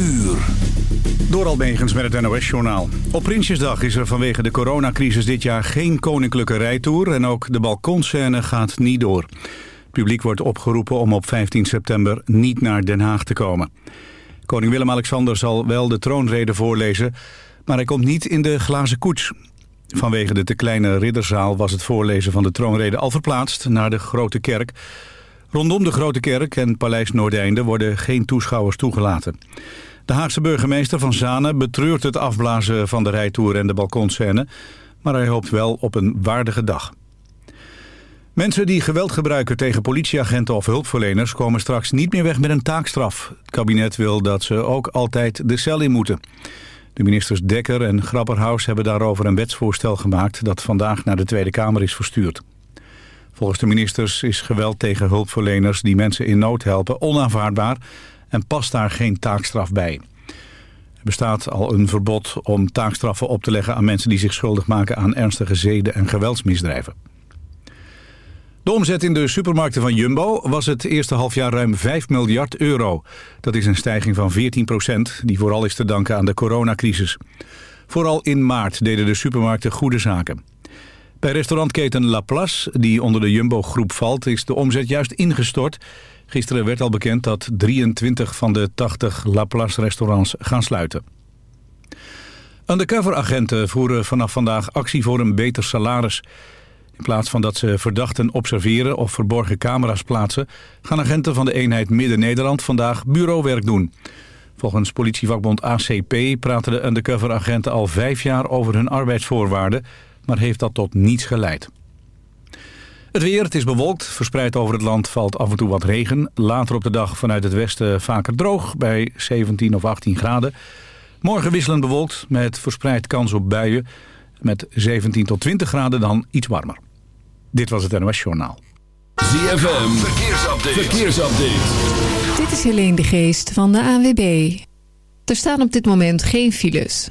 uur. Door Almegens met het NOS-journaal. Op Prinsjesdag is er vanwege de coronacrisis dit jaar geen koninklijke rijtour... en ook de balkonscène gaat niet door. Het publiek wordt opgeroepen om op 15 september niet naar Den Haag te komen. Koning Willem-Alexander zal wel de troonrede voorlezen... maar hij komt niet in de glazen koets. Vanwege de te kleine ridderzaal was het voorlezen van de troonrede al verplaatst... naar de Grote Kerk... Rondom de Grote Kerk en Paleis Noordeinde worden geen toeschouwers toegelaten. De Haagse burgemeester van Zanen betreurt het afblazen van de rijtour en de balkonscène, maar hij hoopt wel op een waardige dag. Mensen die geweld gebruiken tegen politieagenten of hulpverleners komen straks niet meer weg met een taakstraf. Het kabinet wil dat ze ook altijd de cel in moeten. De ministers Dekker en Grapperhaus hebben daarover een wetsvoorstel gemaakt dat vandaag naar de Tweede Kamer is verstuurd. Volgens de ministers is geweld tegen hulpverleners die mensen in nood helpen onaanvaardbaar en past daar geen taakstraf bij. Er bestaat al een verbod om taakstraffen op te leggen aan mensen die zich schuldig maken aan ernstige zeden- en geweldsmisdrijven. De omzet in de supermarkten van Jumbo was het eerste halfjaar ruim 5 miljard euro. Dat is een stijging van 14 procent, die vooral is te danken aan de coronacrisis. Vooral in maart deden de supermarkten goede zaken. Bij restaurantketen La Place, die onder de Jumbo-groep valt, is de omzet juist ingestort. Gisteren werd al bekend dat 23 van de 80 La Place-restaurants gaan sluiten. Undercover-agenten voeren vanaf vandaag actie voor een beter salaris. In plaats van dat ze verdachten observeren of verborgen camera's plaatsen... gaan agenten van de eenheid Midden-Nederland vandaag bureauwerk doen. Volgens politievakbond ACP praten de undercover-agenten al vijf jaar over hun arbeidsvoorwaarden maar heeft dat tot niets geleid. Het weer, het is bewolkt. Verspreid over het land valt af en toe wat regen. Later op de dag vanuit het westen vaker droog bij 17 of 18 graden. Morgen wisselend bewolkt met verspreid kans op buien. Met 17 tot 20 graden dan iets warmer. Dit was het NOS Journaal. ZFM, verkeersupdate. verkeersupdate. Dit is Helene de Geest van de ANWB. Er staan op dit moment geen files.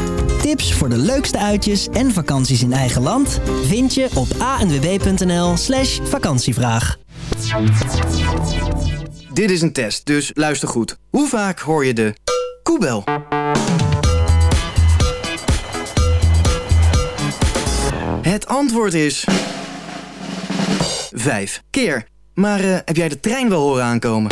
Tips voor de leukste uitjes en vakanties in eigen land vind je op anwb.nl slash vakantievraag. Dit is een test, dus luister goed. Hoe vaak hoor je de koebel? Het antwoord is... Vijf keer. Maar uh, heb jij de trein wel horen aankomen?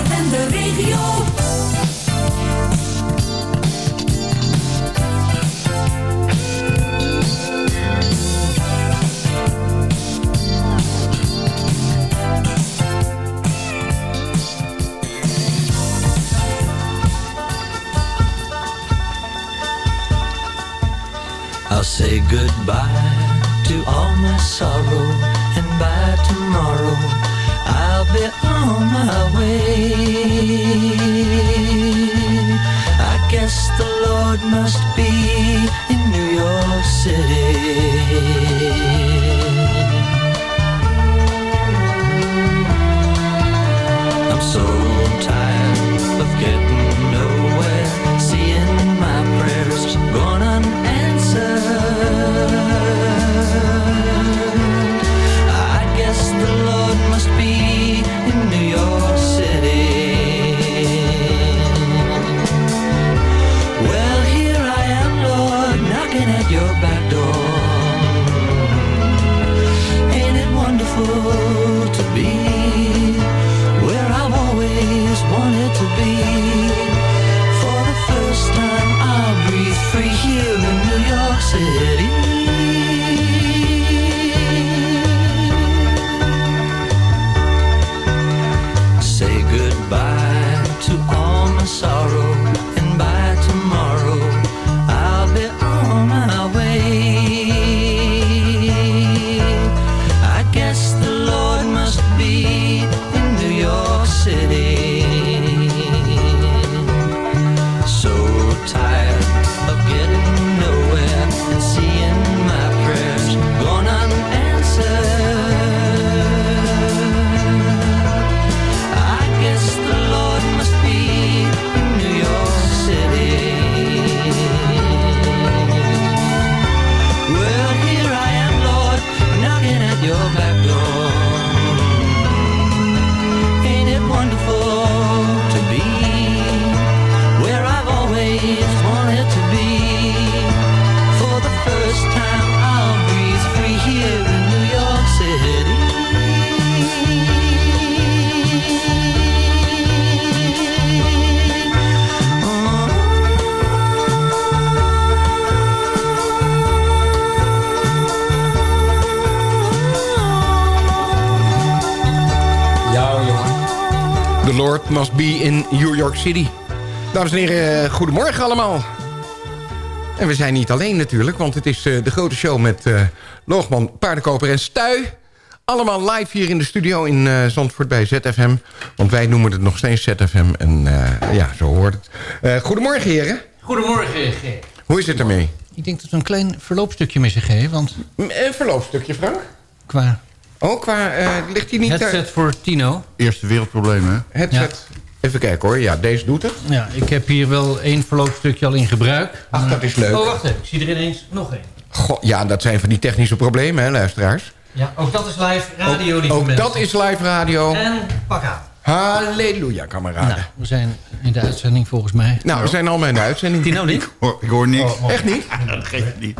goodbye to all my sorrow, and by tomorrow I'll be on my way. I guess the Lord must be in New York City. I'm so York City. Dames en heren, eh, goedemorgen allemaal. En we zijn niet alleen natuurlijk, want het is eh, de grote show met eh Loogman, Paardenkoper en Stui. Allemaal live hier in de studio in eh, Zandvoort bij ZFM. Want wij noemen het nog steeds ZFM en eh, ja, zo hoort het. Eh, goedemorgen heren. Goedemorgen, G. Hoe is het ermee? Ik denk dat we een klein verloopstukje missen, G. Want Een verloopstukje, Frank? qua Oh, qua, eh, ligt hij niet headset daar? voor Tino... Eerste wereldprobleem, hè? Headset. Even kijken hoor. Ja, deze doet het. Ja, ik heb hier wel één verloopstukje al in gebruik. Ach, dat is leuk. Oh, wacht even. Ik zie er ineens nog één. Goh, ja, dat zijn van die technische problemen, hè, luisteraars. Ja, ook dat is live radio, lieve Ook mensen. dat is live radio. En pak aan. Halleluja, kameraden. Nou, we zijn in de uitzending volgens mij. Nou, we zijn allemaal in de uitzending. Tino niet? Hoor- ik hoor niks. Echt niet? dat geeft niet.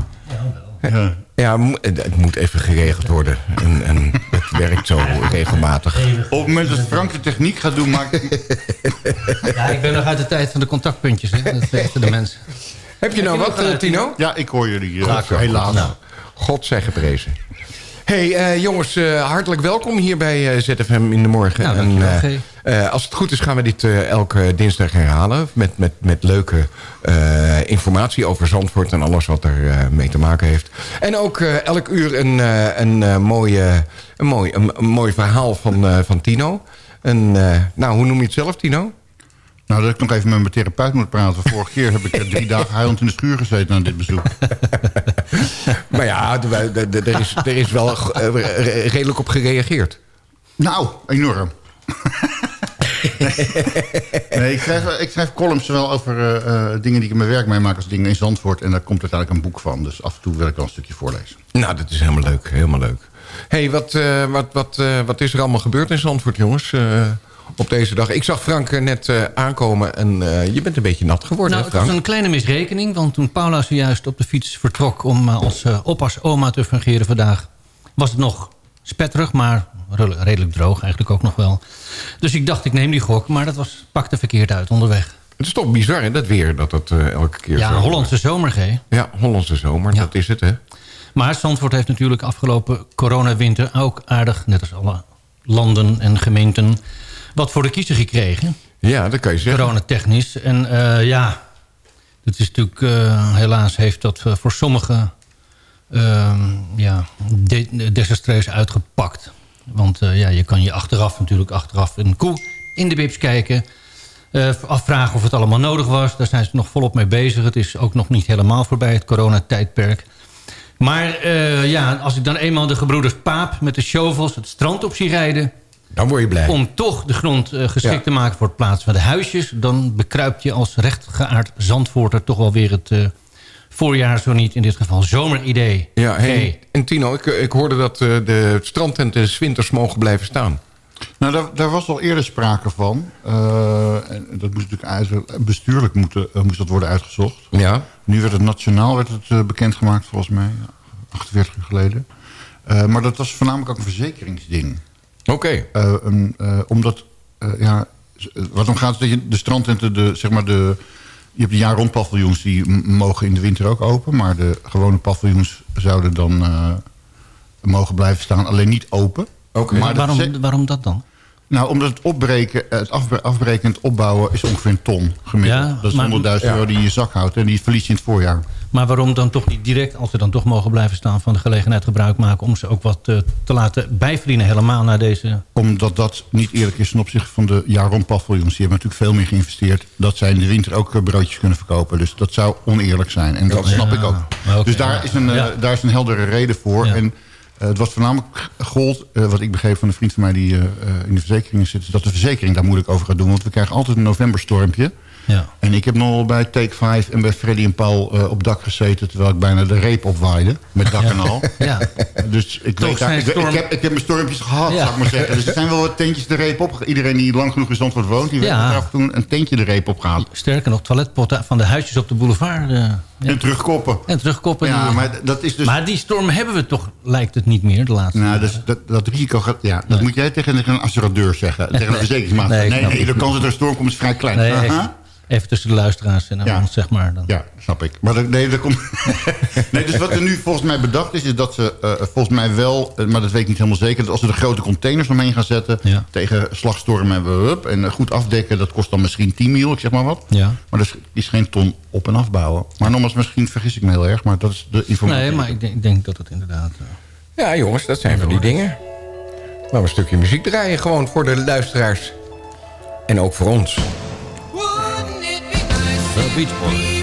Ja, Ja, mo- het moet even geregeld worden. En, en het werkt zo regelmatig. Op het moment dat Frank de techniek gaat doen, maakt Ja, ik ben nog uit de tijd van de contactpuntjes. Hè. Dat weten de mensen. Heb je nou je wat, eh, eh, Tino? Ja, ik hoor jullie. Uh, zo. helaas. Nou. God zij geprezen. hey, eh, jongens, eh, hartelijk welkom hier bij eh, ZFM in de morgen. Nou, dankjewel, eh, als het goed is gaan we dit eh, elke dinsdag herhalen. Met, met, met leuke eh, informatie over Zandvoort en alles wat er mee te maken heeft. En ook elk uur een, een, mooie, een, mooi, een, een mooi verhaal van, van Tino. En, nou, hoe noem je het zelf, Tino? Nou, dat ik nog even met mijn therapeut moet praten. Vorige keer heb ik drie dagen huilend in de schuur gezeten aan dit bezoek. Maar ja, er is, er is wel re- redelijk op gereageerd. Nou, enorm. nee, ik schrijf, ik schrijf columns zowel over eh, eh, dingen die ik in mijn werk meemaak... als dingen in Zandvoort. En daar komt uiteindelijk een boek van. Dus af en toe wil ik wel een stukje voorlezen. Nou, dat is helemaal leuk. Helemaal leuk. hey, wat, eh, wat, wat, eh, wat is er allemaal gebeurd in Zandvoort, jongens? eh, op deze dag. Ik zag Frank net eh, aankomen en eh, je bent een beetje nat geworden, Nou, hè, het was Frank? een kleine misrekening. Want toen Paula zojuist op de fiets vertrok om als oppas oma te fungeren vandaag... was het nog spetterig, maar redelijk droog eigenlijk ook nog wel. Dus ik dacht, ik neem die gok. Maar dat was, pakte verkeerd uit onderweg. Het is toch bizar, hè, dat weer, dat dat eh, elke keer Ja, zo... Hollandse zomer, G. Ja, Hollandse zomer, dat is het, hè? Maar Zandvoort heeft natuurlijk afgelopen coronawinter ook aardig... net als alle landen en gemeenten... wat voor de kiezer gekregen. Ja, dat kan je zeggen. Coronatechnisch. En eh, ja, het is natuurlijk... eh, helaas heeft dat voor sommigen... ehm, ja, de desastreus uitgepakt. Want eh, ja, je kan je achteraf natuurlijk achteraf een koe in de bips kijken... Eh, afvragen of het allemaal nodig was. Daar zijn ze nog volop mee bezig. Het is ook nog niet helemaal voorbij, het coronatijdperk. Maar eh, ja, als ik dan eenmaal de gebroeders Paap met de shovels het strand op zie rijden... Dan word je blij. om toch de grond geschikt Ja. te maken voor het plaatsen van de huisjes... dan bekruipt je als rechtgeaard Zandvoorter toch wel weer het voorjaar... zo niet in dit geval zomeridee. Ja, hey, Hey. en Tino, ik, ik hoorde dat eh, de strandtenten 's winters mogen blijven staan. Nou, daar, daar was al eerder sprake van. Eh, en dat moest natuurlijk uit, bestuurlijk moeten, eh, moest dat worden uitgezocht. Ja. Nu werd het nationaal werd het, bekendgemaakt, volgens mij. 48 uur geleden. Eh, maar dat was voornamelijk ook een verzekeringsding. Oké. Eh, een, eh, omdat, eh, ja, wat om gaat is dat je de strandtenten, de, zeg maar de, je hebt de jaar rond paviljoens, die mogen in de winter ook open. Maar de gewone paviljoens zouden dan eh, mogen blijven staan, alleen niet open. Oké. Maar waarom, waarom dat dan? Nou, omdat het opbreken, het afbre- afbreken en het opbouwen is ongeveer een ton gemiddeld. Ja, dat is maar- 100.000 Ja. euro die je in je zak houdt en die verlies je in het voorjaar. Maar waarom dan toch niet direct, als ze dan toch mogen blijven staan... van de gelegenheid gebruik maken om ze ook wat eh, te laten bijverdienen... helemaal naar deze... Omdat dat niet eerlijk is ten opzichte van de jaar rond paviljoens. Die hebben natuurlijk veel meer geïnvesteerd. Dat zij in de winter ook eh, broodjes kunnen verkopen. Dus dat zou oneerlijk zijn. En dat Ja. snap ik ook. Dus daar, ja. is een, eh, Ja. daar is een heldere reden voor. Ja. En het was voornamelijk gold, eh, wat ik begreep van een vriend van mij... die eh, eh, in de verzekeringen zit... is dat de verzekering daar moeilijk over gaat doen. Want we krijgen altijd een novemberstormpje. Ja. En ik heb nog bij Take 5 en bij Freddy en Paul eh, op dak gezeten... terwijl ik bijna de reep opwaaide. Met dak en al. Ja. Dus ik, weet daar, ik, storm- ik, heb, ik heb mijn stormpjes gehad, zou ik maar zeggen. Dus er zijn wel wat tentjes de reep op. Iedereen die lang genoeg in Zandvoort woont... die weet dat er af en toe een tentje de reep op gaat. Sterker nog, toiletpotten van de huisjes op de boulevard. eh. En terugkoppen. En terugkoppen. Ja, maar dat is dus... Maar die storm hebben we toch, lijkt het niet meer, de laatste. nou, dus dat, dat risico gaat... Ja, dat moet jij tegen een assuradeur zeggen. Tegen een verzekeringsmaatschappij. Nee, Nee, nee, de kans dat er een storm komt is vrij klein. Nee. Even tussen de luisteraars en Ja. ons, zeg maar. Dan. Ja, snap ik. Maar dat- nee, dat komt... nee, dus wat er nu volgens mij bedacht is... is dat ze eh, volgens mij wel... eh, maar dat weet ik niet helemaal zeker... dat als ze er grote containers omheen gaan zetten... Ja. tegen slagstormen en, wup, en eh, goed afdekken... dat kost dan misschien 10 mil, ik zeg maar wat. Ja. Maar dat is, is geen ton op- en afbouwen. Maar nogmaals, misschien vergis ik me heel erg... maar dat is de informatie. Nee, maar ik denk, ik denk dat het inderdaad... Ja, jongens, dat zijn van die dingen. Laten we een stukje muziek draaien, gewoon voor de luisteraars. En ook voor ons. The Beach Boys.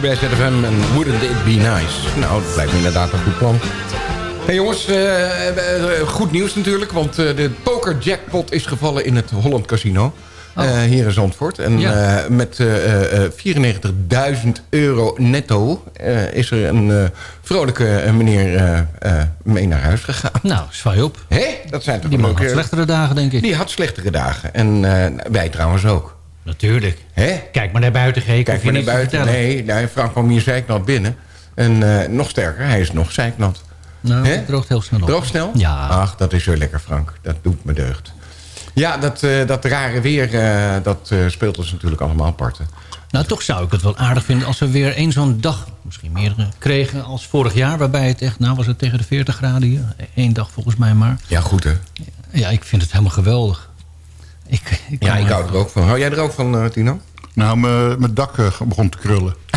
Hier bij ZFM en Wouldn't It Be Nice. Nou, dat lijkt me inderdaad een goed plan. Hey jongens, eh, eh, eh, goed nieuws natuurlijk, want de poker jackpot is gevallen in het Holland Casino. eh, hier in Zandvoort. En Ja. met eh, eh, 94.000 euro netto is er een vrolijke meneer mee naar huis gegaan. Nou, zwaai op. Hé, dat zijn toch Die man had slechtere dagen, denk ik. Die had slechtere dagen. En wij trouwens ook. Natuurlijk. Hè? Kijk maar naar buiten, G. Kijk maar naar buiten. Nee, nee, Frank kwam hier zeiknat binnen. En eh, nog sterker, hij is nog zeiknat. Nou, het droogt heel snel op. Droog snel? Ja. Ach, dat is zo lekker, Frank. Dat doet me deugd. Ja, dat, eh, dat rare weer, eh, dat speelt ons natuurlijk allemaal apart. Nou, toch zou ik het wel aardig vinden als we weer één zo'n dag, misschien meerdere, kregen als vorig jaar. Waarbij het echt, nou was het tegen de 40 graden hier. Eén dag volgens mij maar. Ja, goed hè? Ja, ik vind het helemaal geweldig. Ik, ik Ja, ik er- hou er ook van. Hou jij er ook van, eh, Tino? Nou, mijn mijn dak eh, begon te krullen.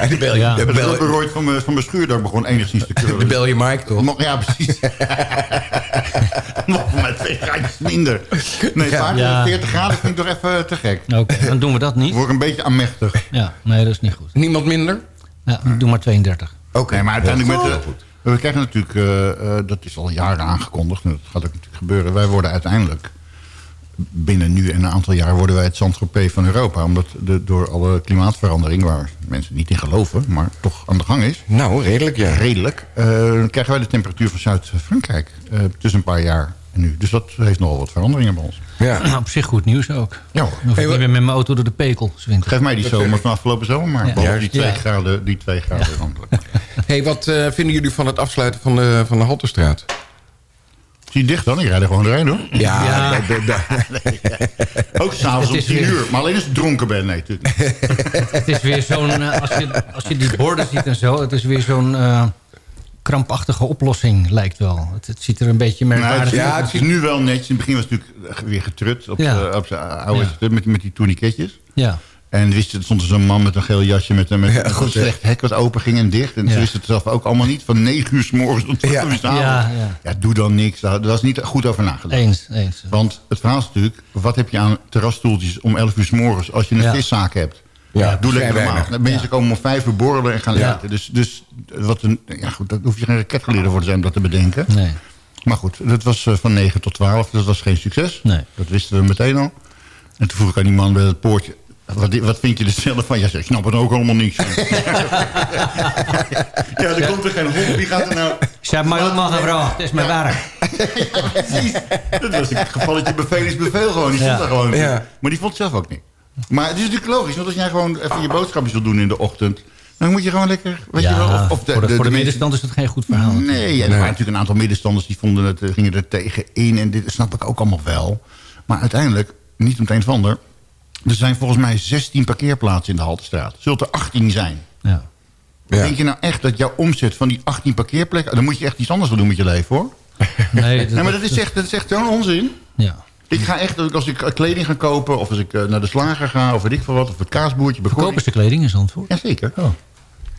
Ja, de bel je, Ja. de bel, rubberrooid van mijn van mijn schuurdak begon enigszins te krullen. de bel je Mike toch? Nog, ja, precies. Nog maar twee graadjes minder. Nee, Ja. vaak Ja. 40 graden vind ik toch even te gek. Oké, dan doen we dat niet. Ik word een beetje aanmächtig. Ja, nee, dat is niet goed. Niemand minder? Ja, doe maar 32. Oké, Nee, maar uiteindelijk met de, goed. We krijgen natuurlijk, eh, eh, dat is al jaren aangekondigd... en dat gaat ook natuurlijk gebeuren. Wij worden uiteindelijk, binnen nu en een aantal jaar... worden wij het Saint-Tropez van Europa. Omdat de, door alle klimaatverandering, waar mensen niet in geloven... maar toch aan de gang is, Nou, redelijk ja. redelijk... eh, krijgen wij de temperatuur van Zuid-Frankrijk eh, tussen een paar jaar en nu. Dus dat heeft nogal wat veranderingen bij ons. ja. Nou, op zich goed nieuws ook. Ja hoor. Dan hoef ik Hey, niet wat- meer met mijn auto door de pekel. zwinten. Geef mij die zomer van afgelopen zomer maar. Ja. Behalve die twee ja. graden, die twee graden landelijk. hey, wat eh, vinden jullie van het afsluiten van de, van de Halterstraat? Je dicht dan? Ik rijd er gewoon doorheen hoor. Ja, Ja. de- de- de- Ook s'avonds om is 10 weer- uur. Maar alleen als ik dronken ben. Nee, natuurlijk. Het is weer zo'n... eh, als, je, als je die borden ziet en zo... Het is weer zo'n eh, krampachtige oplossing, lijkt wel. Het, het ziet er een beetje merkwaardig uit. ja, het is nu wel netjes. In het begin was het natuurlijk weer getrut op, Ja. op zijn oude Ja. met, met die tourniquetjes. Ja. En wist, er stond er zo'n man met een geel jasje met, een- met Ja, een goed, slecht hek wat open ging en dicht. En ze wisten het zelf ook allemaal niet. Van 9 uur s morgens tot 12 Ja. uur s avonds. Ja, ja. Ja, doe dan niks. Daar was niet goed over nagedacht. Eens, eens. Want het verhaal is natuurlijk, wat heb je aan terrasstoeltjes om 11 uur s morgens als je een Ja. viszaak hebt? Ja, doe lekker normaal. weinig. Mensen komen om vijf uur borrelen en gaan Ja. eten. Dus, dus wat een, ja goed, daar hoef je geen raketgeleerde voor te zijn om dat te bedenken. Nee. Maar goed, dat was eh, van 9 tot 12. Dat was geen succes. Nee. Dat wisten we meteen al. En toen vroeg ik aan die man bij het poortje... Wat, wat vind je er zelf van? Ja, ik snap er ook allemaal van. ja, er komt er geen hond. Wie gaat er nou... Ze hebben mij ook maar gevraagd. Het is mijn werk. Precies. Dat was een gevalletje bevel is bevel gewoon. Die stond Ja. daar gewoon. Ja. Maar die vond het zelf ook niet. Maar het is natuurlijk logisch. Want als jij gewoon even je boodschapjes wil doen in de ochtend... dan moet je gewoon lekker... Weet je wel, Ja, of, of voor de, voor de mensen- middenstand is het geen goed verhaal. Nee, ja, er waren natuurlijk een aantal middenstanders die vonden het, eh, gingen er tegen in. En dit snap ik ook allemaal wel. Maar uiteindelijk, niet om het een of ander... er zijn volgens mij 16 parkeerplaatsen in de Haltestraat. Zult er 18 zijn. Ja. Ja. Denk je nou echt dat jouw omzet van die 18 parkeerplekken... dan moet je echt iets anders gaan doen met je leven, hoor. Nee, Nee, maar dat is echt, dat is echt zo'n onzin. Ja. Ik ga echt, als ik eh, kleding ga kopen... of als ik eh, naar de slager ga, of weet ik veel wat... of het kaasboertje... Corrie- ze kleding in Zandvoort? Jazeker. Oh.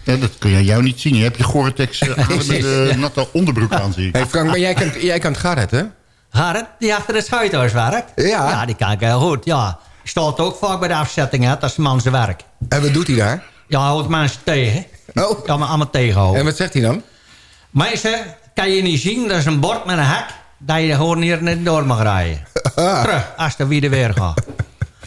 Ja, dat kun jij jou niet zien. Je hebt je Gore-Tex eh, aan met de natte onderbroek aan, zie ik. Hey Frank, maar jij kan, jij kan het Garret, hè? Harrit, die achter het schuithuis werkt? Ja. Ja, die kan ik heel goed, ja. Staat ook vaak bij de afzetting, hè. Dat is man zijn werk. En wat doet hij daar? Ja, houdt mensen tegen. Oh. Ja, maar allemaal tegenhouden. En wat zegt hij dan? Mensen, kan je niet zien, dat is een bord met een hek... dat je gewoon hier niet door mag rijden. Terug, als de wie er weer gaat.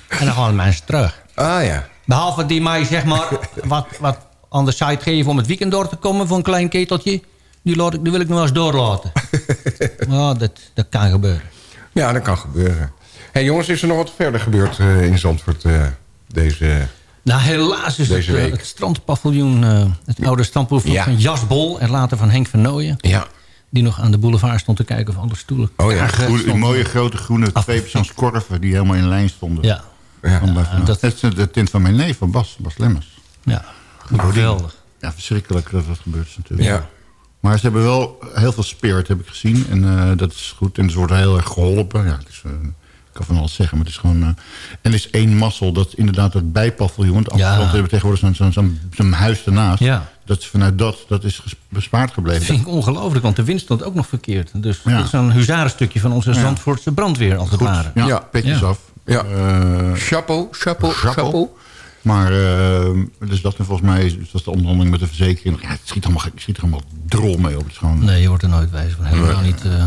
En dan gaan de mensen terug. Ah ja. Behalve die mij, zeg maar, wat, wat aan de site geven om het weekend door te komen voor een klein keteltje. Die, laat ik, die wil ik nog wel eens doorlaten. ja, dat, dat kan gebeuren. Ja, dat kan gebeuren. Hey, jongens, is er nog wat verder gebeurd eh, in Zandvoort eh, deze... Nou, helaas is het, Deze eh, week. het strandpaviljoen, eh, het oude strandpaviljoen Ja. van Jas Bol... en later van Henk van Nooyen... Ja. die nog aan de boulevard stond te kijken of alle stoelen... Oh ja. Stonden. mooie grote groene tweepersoons korven die helemaal in lijn stonden. Ja, Ja. Dat- dat is de tint van mijn neef, van Bas, Bas Lemmers. ja. geweldig. Ja, verschrikkelijk dat dat gebeurd is natuurlijk. Ja. Maar ze hebben wel heel veel spirit, heb ik gezien. En eh, dat is goed. En ze worden heel erg geholpen. Ja, het is, ik kan van alles zeggen, maar het is gewoon... eh, en er is één mazzel, dat inderdaad het bijpaviljoen... Ja. Amsterdam hebben tegenwoordig zo'n zo'n zo'n zo'n huis ernaast. Ja. Dat is vanuit dat, dat is bespaard gebleven. Dat vind ik ongelooflijk, want de wind stond ook nog verkeerd. Dus Ja. dit is een huzarenstukje van onze Zandvoortse brandweer, als het ware. ja, Ja. petjes Ja. af. Ja. Eh, Chapeau, chapeau, Chapeau. chapeau. Maar eh, dus dat en volgens mij is dat de onderhandeling met de verzekering. Ja, het schiet allemaal, het schiet er allemaal drol mee op. Het is gewoon, Nee, je wordt er nooit wijs van. Helemaal niet eh,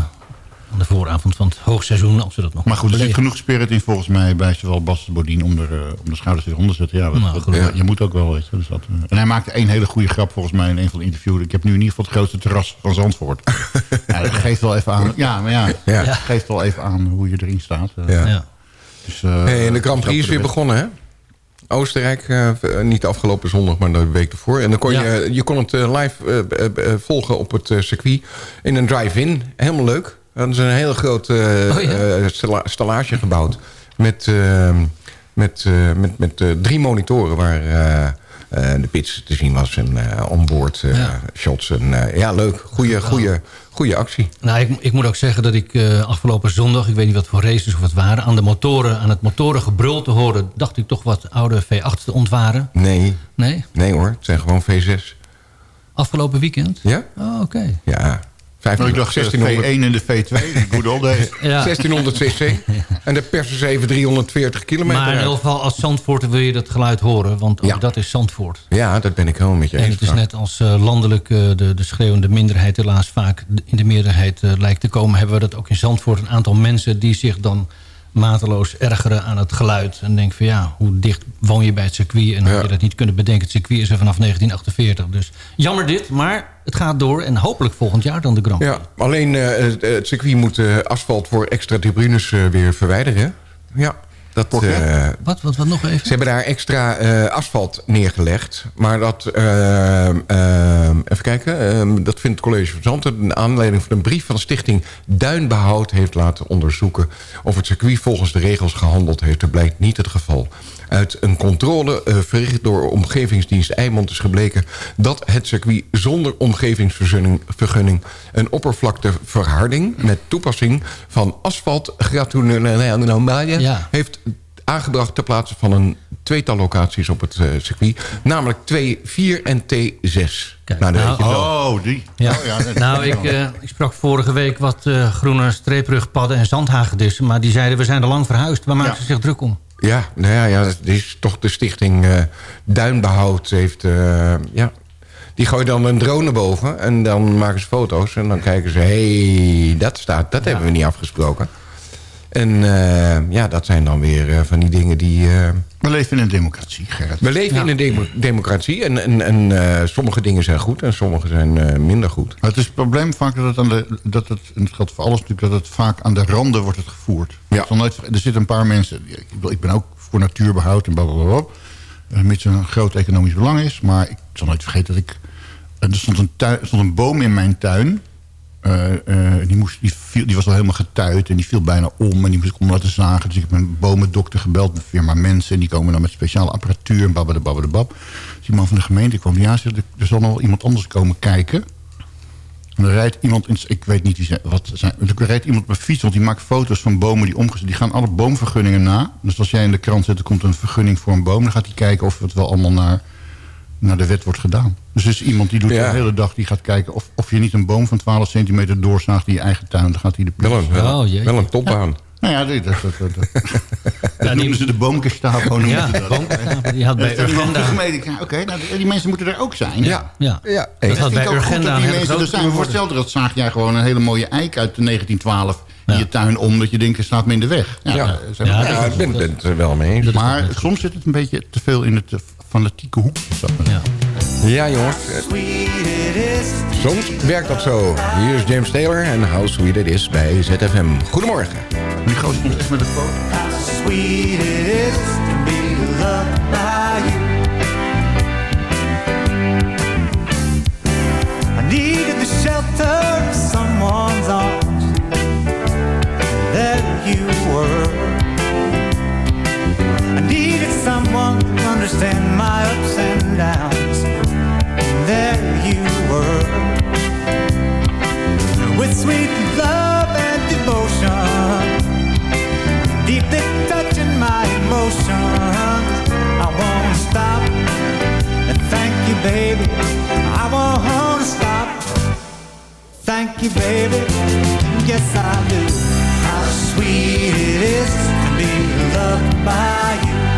aan de vooravond van het hoogseizoen, als ze dat nog Maar goed, er zit genoeg spirit in volgens mij bij zowel Bas Bodien om, er, eh, om de schouders weer onder te zetten. Ja, dat, Nou, dat- je moet ook wel, weet je. Dus dat, eh. En hij maakte één hele goede grap volgens mij in een van de interviews. Ik heb nu in ieder geval het grootste terras van Zandvoort. ja, dat geeft wel even aan. Ja, maar ja, Ja. dat geeft wel even aan hoe je erin staat. Eh, Ja. Ja. Dus, eh, Hey, en de Grand Prix is weer begonnen, hè? Oostenrijk, eh, v- niet de afgelopen zondag, maar de week ervoor. En dan kon Ja. je, je kon het live volgen op het circuit in een drive-in. Helemaal leuk. Dat is een heel groot eh, Oh, ja. eh, stellage gebouwd. Met, eh, met, eh, met, met eh, drie monitoren waar de pits te zien was. En onboard Ja. shots. En, ja, leuk. Goeie, goeie, goeie actie. Nou, ik, ik moet ook zeggen dat ik afgelopen zondag... ik weet niet wat voor races of wat waren... aan, de motoren, aan het motorengebrul te horen... dacht ik toch wat oude V8 te ontwaren. Nee, Nee? nee hoor. Het zijn gewoon V6. Afgelopen weekend? Ja? Oh, oké. Ja. Oh, 15, ik dacht eh, 1600. V1 en de V2, de good old days. Ja. 1600 cc. En de persen 7 340 kilometer. Maar in ieder geval als Zandvoort wil je dat geluid horen. Want ook Ja. dat is Zandvoort. Ja, dat ben ik helemaal met je En eens. het is net als eh, landelijk eh, de, de schreeuwende minderheid helaas vaak in de meerderheid eh, lijkt te komen... hebben we dat ook in Zandvoort. Een aantal mensen die zich dan mateloos ergeren aan het geluid. En denk van ja, hoe dicht woon je bij het circuit? En Ja. had je dat niet kunnen bedenken. Het circuit is er vanaf 1948. Dus jammer dit, maar het gaat door. En hopelijk volgend jaar dan de Grand Prix. Ja, alleen eh, het, het circuit moet eh, asfalt voor extra tribunes eh, weer verwijderen. Ja, dat... eh, Wat, wat, wat nog even? Ze hebben daar extra asfalt neergelegd. Maar dat, even kijken, eh, dat vindt het college van Zanten... een aanleiding van een brief van de stichting Duinbehoud heeft laten onderzoeken... of het circuit volgens de regels gehandeld heeft. Dat blijkt niet het geval. Uit een controle eh, verricht door omgevingsdienst Eimond is gebleken... dat het circuit zonder omgevingsvergunning vergunning een oppervlakteverharding... met toepassing van asfalt Ja. heeft aangebracht ter plaatse van een tweetal locaties op het eh, circuit. Namelijk 2, 4 en T6. Kijk, nou, nou, weet je het wel. Oh, die. Ja. Oh, ja, nou, ik, eh, ik sprak vorige week wat eh, groene streeprugpadden en zandhagedissen. Maar die zeiden, we zijn er lang verhuisd. Waar maken Ja. ze zich druk om? Ja, nou ja, ja, dat is toch de stichting eh, Duinbehoud heeft... eh, ja, die gooien dan een drone boven en dan maken ze foto's... en dan kijken ze, hé, hey, dat staat, dat hebben we niet afgesproken. En eh, ja, dat zijn dan weer van die dingen die... We leven in een democratie, Gerrit. we leven in een demo- democratie en, en, en eh, sommige dingen zijn goed en sommige zijn eh, minder goed. Maar het is het probleem vaak dat het, aan de, dat het, en het geldt voor alles natuurlijk, dat het vaak aan de randen wordt het gevoerd. Ja. Er zitten een paar mensen, ik, ben ook voor natuurbehoud en blablabla, eh, mits er een groot economisch belang is. Maar ik zal nooit vergeten dat ik, er stond een, tuin, er stond een boom in mijn tuin. Eh, eh, die, moest, die, viel, die was al helemaal getuid en die viel bijna om. En die moest ik om laten zagen. Dus ik heb een bomendokter gebeld, een firma mensen. En die komen dan met speciale apparatuur en babbede, babbede, bab. Dus die man van de gemeente kwam. Ja, er zal nog wel iemand anders komen kijken. En er rijdt iemand, in, ik weet niet wat zijn, er rijdt iemand een fiets, want die maakt foto's van bomen die omgezet. Die gaan alle boomvergunningen na. Dus als jij in de krant zet, er komt een vergunning voor een boom, dan gaat hij kijken of het wel allemaal naar, naar de wet wordt gedaan. Dus er is iemand die doet Ja. de hele dag, die gaat kijken of, of je niet een boom van 12 centimeter doorzaagt in je eigen tuin. Dan gaat hij de Wel een, wel, Oh, wel een topbaan. Nou ja, dat, dat, dat, dat, die- noemen ze de boomkestapel. Ja, die had bij Urgenda. ja, Oké, nou, die mensen moeten er ook zijn. Ja, Ja. ja. Dat had bij ik ook goed Urgenda die mensen er zijn. Voorstel dat zaag jij gewoon een hele mooie eik uit de 1912 in Ja. je tuin om. Dat je denkt, er staat me in de weg. Ja, Ja. Ja, Ja, mee ik ben ben het er wel mee eens. eens. maar soms zit het een beetje te veel in het eh, fanatieke hoek. Ja. Ja, jongens. Soms werkt dat zo. Hier is James Taylor en How Sweet It Is bij ZFM. Goedemorgen. Die gozer komt echt met de foto. sweet it is to be loved by you. I needed the shelter of someone's arms. There you were. Understand my ups and downs. And There you were. With sweet love and devotion deeply touching my emotions. I won't stop and thank you, baby. I won't stop. Thank you, baby. Yes, I do. How sweet it is to be loved by you.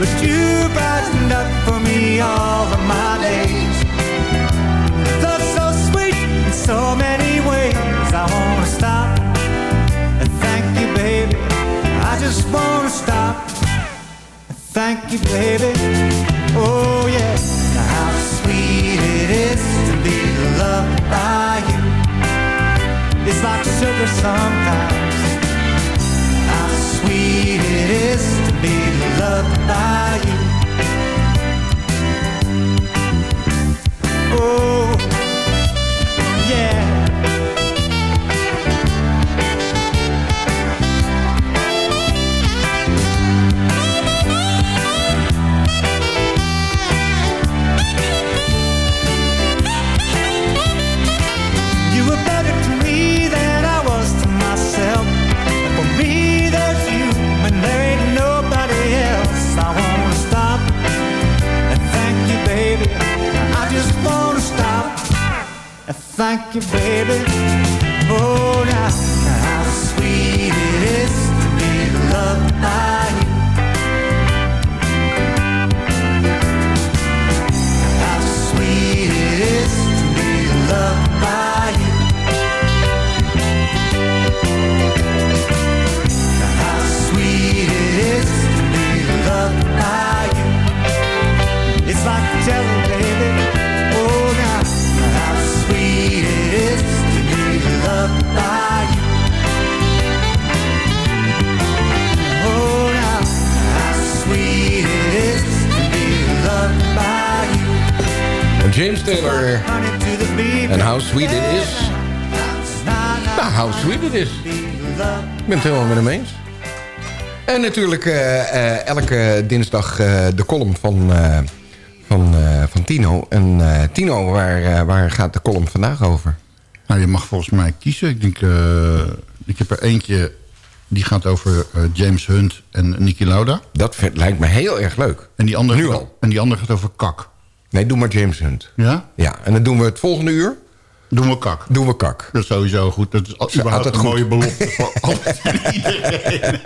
But you brightened up You, baby. Oh, yeah. Now, how sweet it is to be loved by you. It's like sugar sometimes. How sweet it is to be loved by you. Oh, thank you, baby. Oh, James Taylor. En How Sweet It Is. Nou, How Sweet It Is. Ik ben het helemaal met hem eens. En natuurlijk eh, eh, elke dinsdag eh, de column van, van, van Tino. En Tino, waar, waar gaat de column vandaag over? Nou, je mag volgens mij kiezen. Ik denk, ik heb er eentje die gaat over James Hunt en Niki Lauda. Dat lijkt me heel erg leuk. En die andere, Nu al. En die andere gaat over kak. Nee, doe maar James Hunt. Ja? Ja, en dan doen we het volgende uur. Doen we kak. Doen we kak. Dat is sowieso goed. Dat is überhaupt altijd een goed. mooie belofte voor altijd iedereen.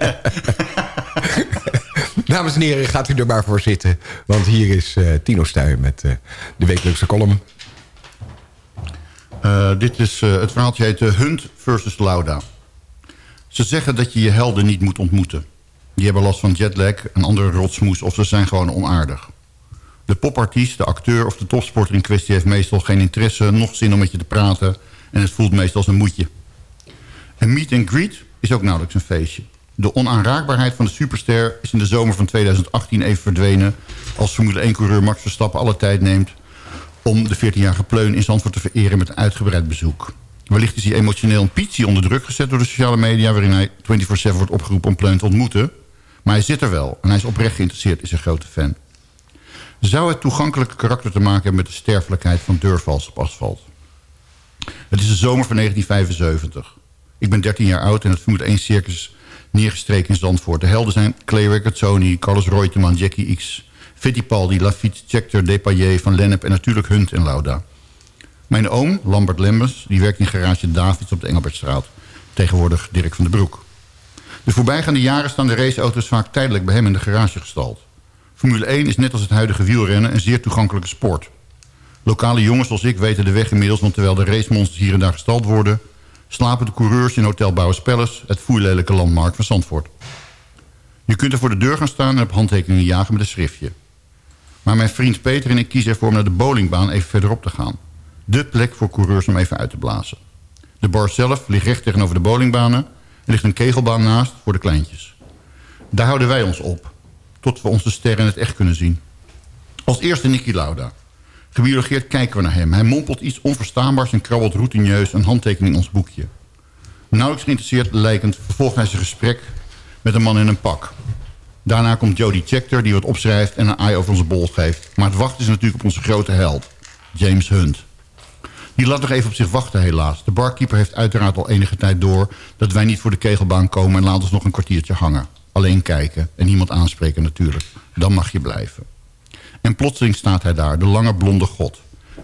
Dames en heren, gaat u er maar voor zitten. Want hier is eh, Tino Stuy met eh, de wekelijkse column. Eh, dit is, het verhaaltje heet Hunt versus Lauda. Ze zeggen dat je je helden niet moet ontmoeten. Die hebben last van jetlag, een andere rotsmoes of ze zijn gewoon onaardig. De popartiest, de acteur of de topsporter in kwestie... heeft meestal geen interesse, nog zin om met je te praten... en het voelt meestal als een moedje. Een meet and greet is ook nauwelijks een feestje. De onaanraakbaarheid van de superster is in de zomer van 2018 even verdwenen... als Formule 1-coureur Max Verstappen alle tijd neemt om de 14-jarige Pleun in Zandvoort te vereren met een uitgebreid bezoek. Wellicht is hij emotioneel een pietje onder druk gezet door de sociale media... waarin hij 24-7 wordt opgeroepen om Pleun te ontmoeten. Maar hij zit er wel en hij is oprecht geïnteresseerd, is een grote fan. Zou het toegankelijke karakter te maken hebben met de sterfelijkheid van deurvals op asfalt? Het is de zomer van 1975. Ik ben 13 jaar oud en het Formule 1 circus neergestreken in Zandvoort. De helden zijn Clay Recordsoni, Carlos Reutemann, Jackie X... Fittipaldi, Lafitte, Scheckter, Depailler, Van Lennep en natuurlijk Hunt en Lauda. Mijn oom, Lambert Lembers, die werkt in garage Davids op de Engelbertstraat. Tegenwoordig Dirk van den Broek. De voorbijgaande jaren staan de raceauto's vaak tijdelijk bij hem in de garage gestald. Formule 1 is net als het huidige wielrennen een zeer toegankelijke sport. Lokale jongens zoals ik weten de weg inmiddels... want terwijl de racemonsters hier en daar gestald worden... slapen de coureurs in Hotel Bouwerspellers... het foeilelijke landmark van Zandvoort. Je kunt er voor de deur gaan staan en op handtekeningen jagen met een schriftje. Maar mijn vriend Peter en ik kiezen ervoor om naar de bowlingbaan even verderop te gaan. De plek voor coureurs om even uit te blazen. De bar zelf ligt recht tegenover de bowlingbanen. Er ligt een kegelbaan naast voor de kleintjes. Daar houden wij ons op. Tot we onze sterren het echt kunnen zien. Als eerste Nicky Lauda. Gebiologeerd kijken we naar hem. Hij mompelt iets onverstaanbaars en krabbelt routineus een handtekening in ons boekje. Nauwelijks geïnteresseerd lijkend vervolgt hij zijn gesprek met een man in een pak. Daarna komt Jody Scheckter die wat opschrijft en een eye over onze bol geeft. Maar het wachten is natuurlijk op onze grote held, James Hunt. Die laat nog even op zich wachten helaas. De barkeeper heeft uiteraard al enige tijd door... dat wij niet voor de kegelbaan komen en laat ons nog een kwartiertje hangen. Alleen kijken en niemand aanspreken natuurlijk. Dan mag je blijven. En plotseling staat hij daar, de lange blonde god.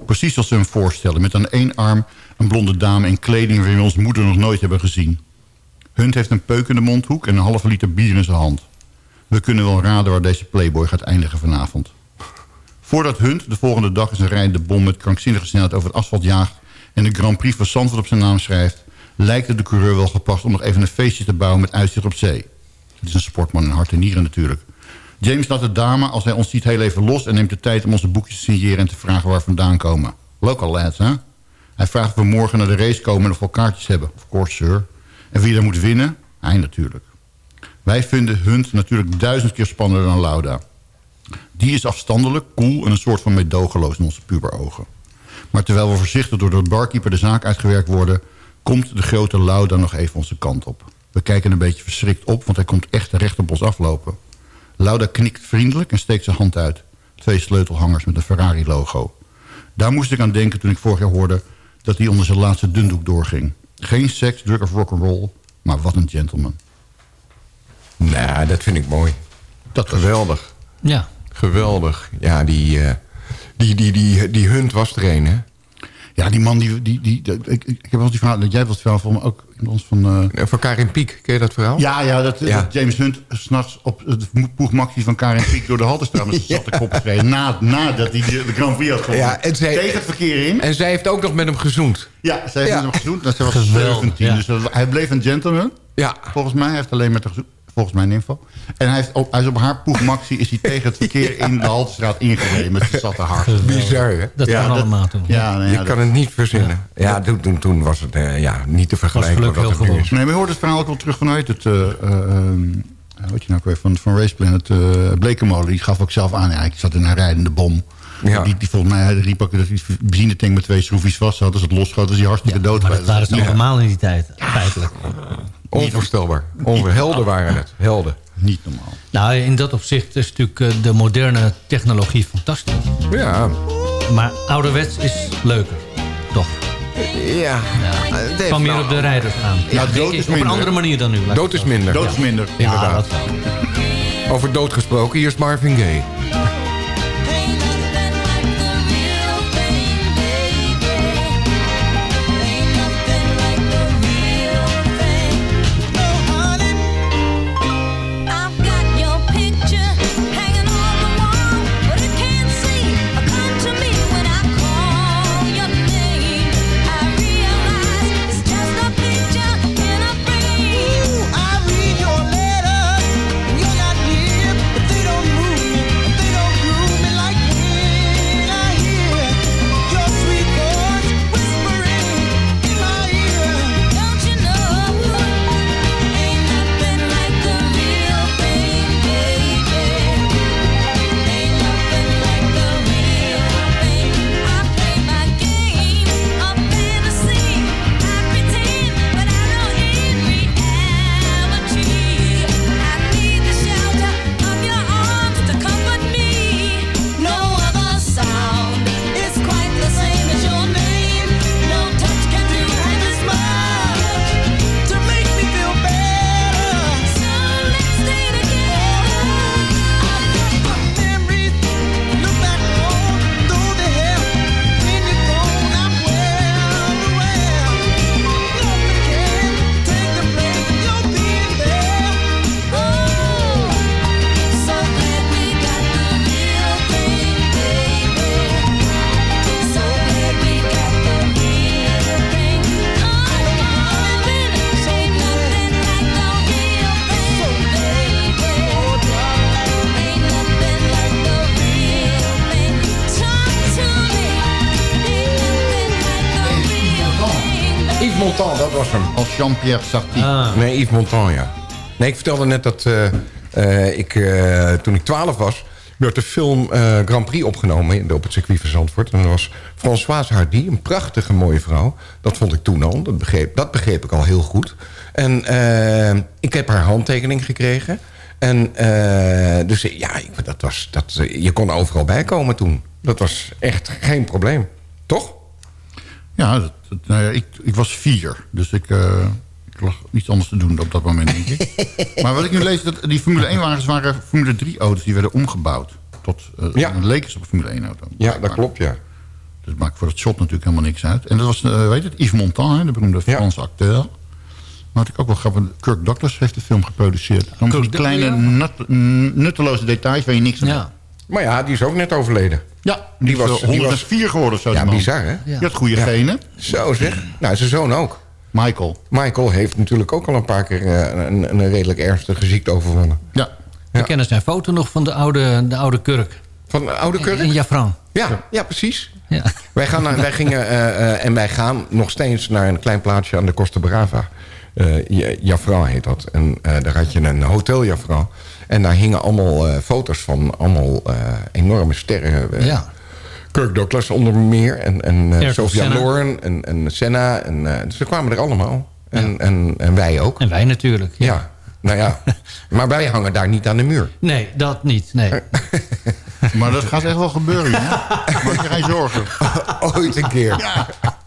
Precies zoals ze hem voorstellen, met aan één arm... een blonde dame in kleding waarin we onze moeder nog nooit hebben gezien. Hunt heeft een peuk in de mondhoek en een halve liter bier in zijn hand. We kunnen wel raden waar deze playboy gaat eindigen vanavond. Voordat Hunt de volgende dag in zijn rijdende bom met krankzinnige snelheid over het asfalt jaagt... en de Grand Prix van Zandvoort op zijn naam schrijft... lijkt het de coureur wel gepast om nog even een feestje te bouwen met uitzicht op zee. Het is een sportman in hart en nieren natuurlijk. James laat de dame, als hij ons ziet, heel even los... en neemt de tijd om onze boekjes te signeren en te vragen waar we vandaan komen. Local lads, hè? Hij vraagt of we morgen naar de race komen en of we kaartjes hebben. Of course, sir. En wie er moet winnen? Hij natuurlijk. Wij vinden Hunt natuurlijk duizend keer spannender dan Lauda. Die is afstandelijk, cool en een soort van meedogenloos in onze puberogen. Maar terwijl we voorzichtig door de barkeeper de zaak uitgewerkt worden... komt de grote Lauda nog even onze kant op. We kijken een beetje verschrikt op, want hij komt echt recht op ons aflopen. Lauda knikt vriendelijk en steekt zijn hand uit. Twee sleutelhangers met een Ferrari-logo. Daar moest ik aan denken toen ik vorig jaar hoorde... dat hij onder zijn laatste dundoek doorging. Geen seks, drug of rock'n'roll, maar wat een gentleman. Nou, dat vind ik mooi. Dat Geweldig. Ja. Geweldig. Ja, die, eh, die, die, die, die Hunt was er een, hè? Ja, die man, die, die, die, ik, ik ik heb wel eens die verhaal, jij het verhaal van me ook in ons van... eh, Van Karin Piek, ken je dat verhaal? Ja, ja, dat, Ja. dat James Hunt s'nachts op het poegmaxie van Karin Piek door de Haltestraat met zijn zatte kop gereden. Na, nadat hij de, de Grand Prix had gewonnen. Ja, en zij- Tegen het verkeer in. En zij heeft ook nog met hem gezoend. Ja, zij heeft Ja. met hem gezoend. Dat zij was Geweldig, 17. ja. Dus dat- hij bleef een gentleman. Ja. Volgens mij. Hij heeft alleen met haar gezoend. Volgens mijn info. En hij, heeft op, hij is op haar poegmaxie is hij tegen het verkeer in de Haltestraat ingereden. Met zijn zatte hart. Bizar, hè? Dat Ja, kan dat- allemaal toen. Ja, nou ja, je dat- kan het niet verzinnen. Ja, toen, toen, toen was het eh, ja, niet te vergelijken met wat heel het nu gewoon. is. Nee, maar je hoort het verhaal ook wel terug vanuit het... eh eh, ehm, hoe heet je nou weer? Van, van Race Planet. eh Blekemolen. Die gaf ook zelf aan. Ja, ik zat in een rijdende bom. Ja. Die, die volgens mij hij riep ook dat hij een benzinetank met twee schroefjes vast had. Als het losschoot, was hij hartstikke dood. Maar dat waren ze Ja. allemaal in die tijd, feitelijk. Onvoorstelbaar. Onver helden waren het. Helden. Niet normaal. Nou, in dat opzicht is natuurlijk eh, de moderne technologie fantastisch. Ja. Maar ouderwets is leuker, toch? Ja. Heeft Van meer nou- op de rijders aan. Ja, dood is Op een minder. andere manier dan nu. Dood is minder. Dood is minder. Ja, inderdaad. dat wel. Over dood gesproken, hier is Marvin Gaye. Jean-Pierre Sarty. Ah. Nee, Yves Montand, ja. Nee, ik vertelde net dat eh, eh, ik, eh, toen ik 12 was... werd de film eh, Grand Prix opgenomen in, op het circuit van Zandvoort. En dat was Françoise Hardy, een prachtige mooie vrouw. Dat vond ik toen al. Dat begreep, dat begreep ik al heel goed. En ik heb haar handtekening gekregen. En eh, dus ja, ik, dat was, dat, je kon overal bij komen toen. Dat was echt geen probleem. Toch? Ja, dat, dat- nou ja ik, ik was vier. Dus ik, eh, ik lag iets anders te doen op dat moment, denk ik. maar wat ik nu lees, dat die Formule 1-wagens waren Formule 3-auto's... die werden omgebouwd. Tot, eh Ja. Leken ze op een Formule 1-auto. Ja, dat klopt, ja. Dat maakt voor het shot natuurlijk helemaal niks uit. En dat was, eh, weet je het, Yves Montand, hè, de beroemde Franse acteur. Maar wat ik ook wel grappig Kirk Douglas heeft de film geproduceerd. Dan die Kirk kleine nut- nutteloze details waar je niks aan hebt. Ja. Maar ja, die is ook net overleden. Ja, die, was, was- die 104 geworden zo. Ja, man. bizar, hè? Die had goede Ja. genen. Zo zeg. Nou, zijn zoon ook. Michael. Michael heeft natuurlijk ook al een paar keer eh, een, een redelijk ernstige ziekte overwonnen. Ja. We kennen zijn foto nog van de oude, de oude kurk. Van de oude kurk? In Jafran. Ja, ja, precies. Ja. Wij, gaan naar, wij gingen eh, eh, en wij gaan nog steeds naar een klein plaatsje aan de Costa Brava. Eh Ja- Jafra heet dat. En eh, daar had je een hotel Jafra. En daar hingen allemaal eh, foto's van allemaal eh, enorme sterren. eh, Ja. Kirk Douglas onder meer. En, en eh, Senna. Loren en, en Senna. En, eh, dus ze kwamen er allemaal. En, en, en wij ook. En wij natuurlijk. Ja, nou ja. maar wij hangen daar niet aan de muur. Nee, dat niet. Nee. Maar dat gaat echt wel gebeuren, ja. Maak je geen zorgen. Ooit een keer.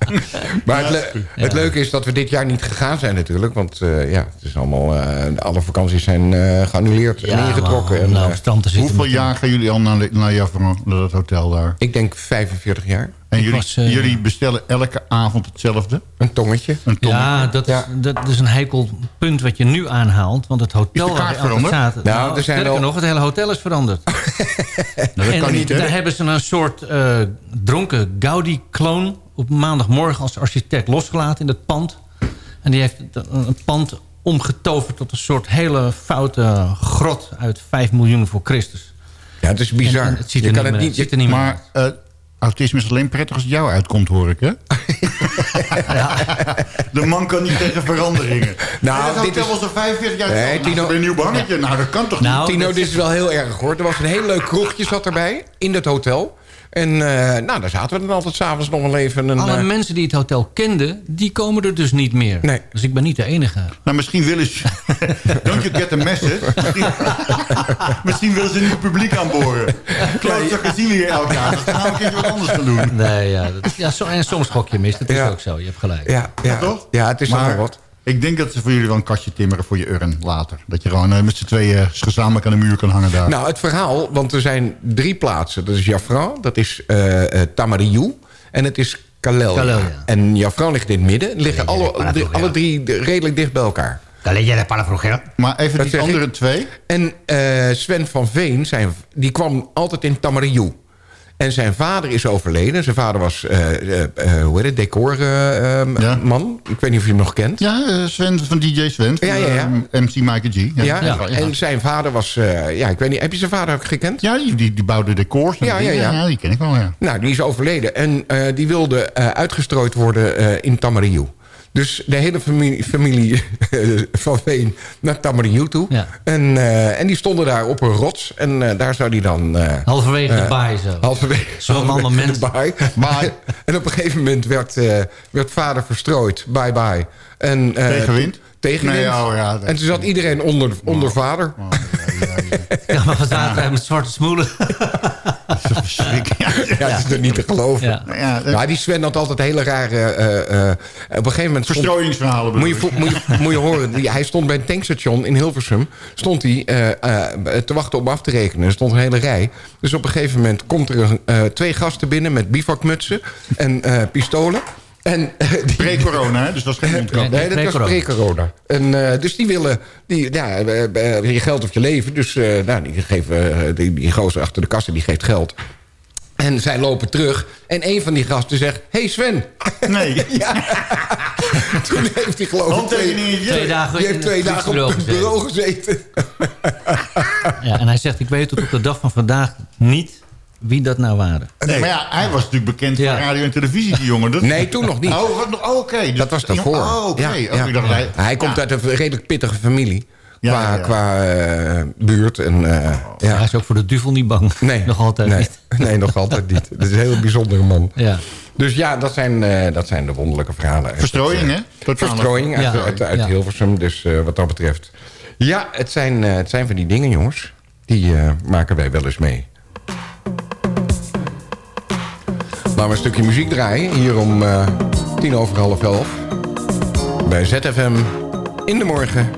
Maar het, le- het leuke is dat we dit jaar niet gegaan zijn natuurlijk. Want eh, ja, het is allemaal, eh, alle vakanties zijn eh, geannuleerd en Ja, ingetrokken. En, nou. Hoeveel jaar gaan jullie al naar, naar Javron, naar dat hotel daar? ik denk 45 jaar. En jullie, was, jullie bestellen elke avond hetzelfde? Een tongetje. Een ton? Ja, dat, Is, dat is een heikel punt wat je nu aanhaalt. Want het hotel Is de waar we zaten... Nou, Nou, er zijn wel- nog, het hele hotel is veranderd. Nou, dat en kan niet, hè? daar hebben ze een soort eh, dronken Gaudi-kloon... op maandagmorgen als architect losgelaten in het pand. En die heeft het, een een pand omgetoverd tot een soort hele foute grot... uit 5 miljoen voor Christus. Ja, het is bizar. En- en het ziet je er kan niet het niet... het ziet er niet meer Maar eh, autisme is alleen prettig als het jou uitkomt, hoor ik, hè? De man kan niet tegen veranderingen. Nou, dat dit is- was al 45 jaar Nee. Tino- Nou, een nieuw behangetje. Nou, dat kan toch Nou, niet? Tino, dit is wel heel erg hoor. Er was een heel leuk kroegje zat erbij in dat hotel. En eh, nou, daar zaten we dan altijd s'avonds nog wel even. Een, Alle eh, mensen die het hotel kenden, die komen er dus niet meer. Nee. Dus ik ben niet de enige. Nou, misschien willen ze... Don't you get the message? Misschien, misschien willen ze een nieuw publiek aanboren. Klootzakken zien we hier elk jaar. Dus dan gaan we een keertje wat anders gaan doen. Nee, ja, dat, ja so- en soms gok je mis. Dat is Ja. ook zo. Je hebt gelijk. ja, ja, toch? ja, het is Maar allemaal wat. Ik denk dat ze voor jullie wel een kastje timmeren voor je urn later. Dat je gewoon eh, met z'n tweeën gezamenlijk aan de muur kan hangen daar. Nou, het verhaal, want er zijn drie plaatsen. Dat is Jafran, dat is eh eh, Tamariou en het is. Kalelia. En Jafran ligt in het midden. Liggen alle, de- alle drie de- redelijk dicht bij elkaar. maar even Wat die zeg ik? andere twee. En eh, Sven van Veen, zijn, die kwam altijd in Tamariou. En zijn vader is overleden. Zijn vader was, eh, eh, eh, hoe heet het, decorman. Ja. Ik weet niet of je hem nog kent. Ja, Sven van DJ Sven. Van, Ja, ja, ja. MC Michael G. Ja, ja. en zijn vader was... ja, ik weet niet, heb je zijn vader ook gekend? Ja, die, die, bouwde decors. Ja, ja, ja. die ken ik wel, ja. Nou, die is overleden. En die wilde uitgestrooid worden in Tamariou. Dus de hele familie, familie van Veen naar Tamariou toe. Ja. En, eh, en die stonden daar op een rots. En eh, daar zou die dan... eh, Halverwege de eh, baai zo. Halverwege, Zo'n halverwege moment. de baai. En op een gegeven moment werd, eh, werd vader verstrooid. Bye bye. En, eh, Tegenwind? Tegenwind. Nee, oh ja, en toen zat iedereen onder, onder vader. Oh, ja, ja, ja. Ja, maar wat zaten met zwarte smoelen. Dat verschrikkelijk. Ja. Ja, het is er niet te geloven. Ja. Eh, die Sven had altijd hele rare... eh, eh, op een gegeven moment... stond- Verstrooiingsverhalen Moet je, moet, je, moet je horen, die, hij stond bij een tankstation in Hilversum. Stond hij eh, eh, te wachten om af te rekenen. Er stond een hele rij. Dus op een gegeven moment komt er eh, twee gasten binnen... met bivakmutsen en eh, pistolen. En, eh, Pre-corona, hè, dus dat was geen mondkap. Nee, dat was pre-corona. En, eh, dus die willen die, ja, eh, eh, je geld of je leven. Dus eh, nou, die, geven, die, die gozer achter de kassa die geeft geld. En zij lopen terug. En een van die gasten zegt... hey Sven. Nee. Toen heeft hij geloof ik... Twee, dagen die heeft het twee dagen op het bureau gezeten. Ja, en hij zegt, ik weet tot op de dag van vandaag niet wie dat nou waren. Nee, maar ja, hij was natuurlijk bekend Ja. van radio en televisie, die jongen. Dat, Nee, toen nog niet. Oh, oh, oké. Dus- Dat was daarvoor. Oh, oké. Ja, Oh, hij... Hij komt ja. uit een redelijk pittige familie. Ja, qua ja, ja. qua eh, buurt. En, eh, ja. Hij is ook voor de duvel niet bang. Nee, Nog altijd nee. niet. Nee, nog altijd niet. Dat is een heel bijzondere man. Ja. Dus ja, dat zijn, eh, dat zijn de wonderlijke verhalen. Verstrooiing, hè? Verstrooiing uit, Ja. uit, uit Ja. Hilversum. Dus eh, wat dat betreft. Ja, het zijn, eh, het zijn van die dingen, jongens. Die eh, maken wij wel eens mee. Laten we een stukje muziek draaien. Hier om eh, tien over half elf. Bij ZFM in de morgen.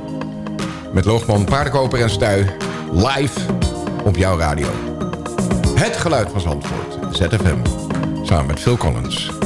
Met Loogman, Paardenkoper en Stuy. Live op jouw radio. Het geluid van Zandvoort. ZFM. Samen met Phil Collins.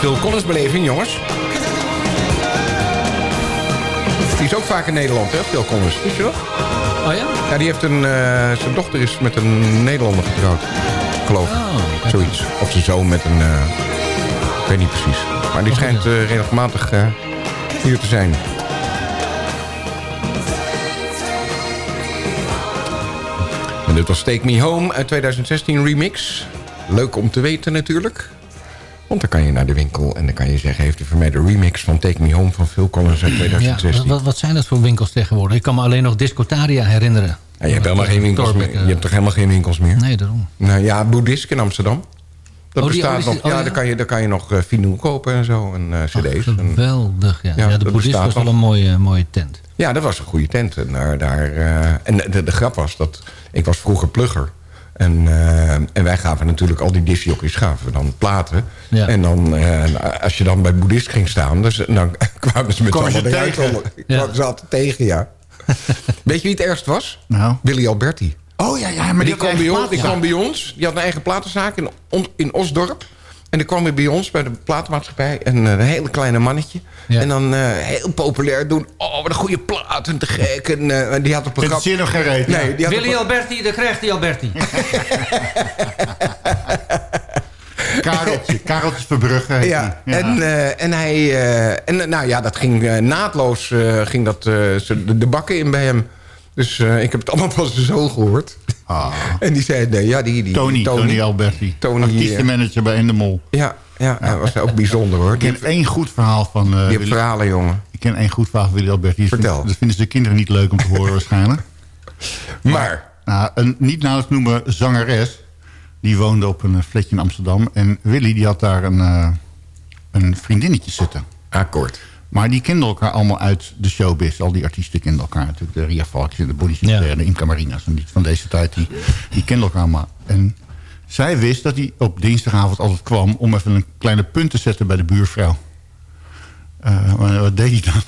Phil Collins beleving, jongens. Die is ook vaak in Nederland, hè, Phil Collins. Weet je dat? Oh ja? Ja, die heeft een... eh, zijn dochter is met een Nederlander getrouwd. Geloof ik. Oh, Zoiets. Of zijn zoon met een... eh, ik weet niet precies. Maar die schijnt eh, regelmatig hier te zijn. En dit was Take Me Home uit 2016 remix. Leuk om te weten natuurlijk. Want dan kan je naar de winkel en dan kan je zeggen... heeft u voor mij de remix van Take Me Home van Phil Collins uit Ja, 2016. wat, wat zijn dat voor winkels tegenwoordig? Ik kan me alleen nog Discotaria herinneren. Ja, je hebt helemaal geen winkels meer. eh, Je hebt toch helemaal geen winkels meer? Nee, daarom. Nou ja, Boeddhisk in Amsterdam. Dat Oh, die- bestaat oh, die- nog. oh, ja, ja? Daar, kan je, daar kan je nog eh, vinyl kopen en zo. En eh, cd's. Geweldig, ja. Ja, ja, de boeddhist was wel een mooie, mooie tent. ja, dat was een goede tent. En, daar, daar, eh, en de, de grap was dat... Ik was vroeger plugger. En, eh, en wij gaven natuurlijk al die discjockeys gaven we dan platen. Ja. En dan, eh, als je dan bij Boeddhist ging staan... Dus, dan kwamen ze met Kwam je allemaal tegen? Ja. Kwamen Ze altijd tegen, ja. Weet je wie het ergst was? Nou. Willy Alberti. Oh ja, ja, maar die, die, kwam bij, ons, die kwam bij ons. Die had een eigen platenzaak in, in Osdorp. En die kwam weer bij ons, bij de platenmaatschappij. En eh, een hele kleine mannetje. Ja. En dan eh, heel populair doen. Oh, wat een goede plaat en te gek. En eh, en die had een programma... Interesseert nog geen reet. Nee, die had Willy Alberti, daar krijgt hij Alberti. Kareltje, Kareltje Verbrugge heet ja, die. En, eh, en hij... eh, en nou ja, dat ging naadloos eh, ging dat, eh, de bakken in bij hem. Dus eh, ik heb het allemaal van zijn zoon gehoord. Ah. En die zei, nee, ja, die... die Tony, Tony, Alberti. Tony, Artiestenmanager bij Endemol. Ja, ja, dat was ook bijzonder hoor. Ik ken één goed verhaal van... eh, die heeft Willy- verhalen, jongen. ik ken één goed verhaal van Willy Alberti. Dat Vertel. vinden- Dat vinden ze de kinderen niet leuk om te horen waarschijnlijk. Maar... Nou, een niet nauwelijks noemen zangeres... die woonde op een flatje in Amsterdam. En Willy die had daar een, eh, een vriendinnetje zitten. Akkoord. Maar die kenden elkaar allemaal uit de showbiz. Al die artiesten kenden elkaar natuurlijk. De Ria Valkjes, en de Body Sinclair, Ja. de Imca Marina's. En die van deze tijd, die, die kenden elkaar allemaal. En zij wist dat hij op dinsdagavond altijd kwam... om even een kleine punt te zetten bij de buurvrouw. Eh, maar wat deed hij dan?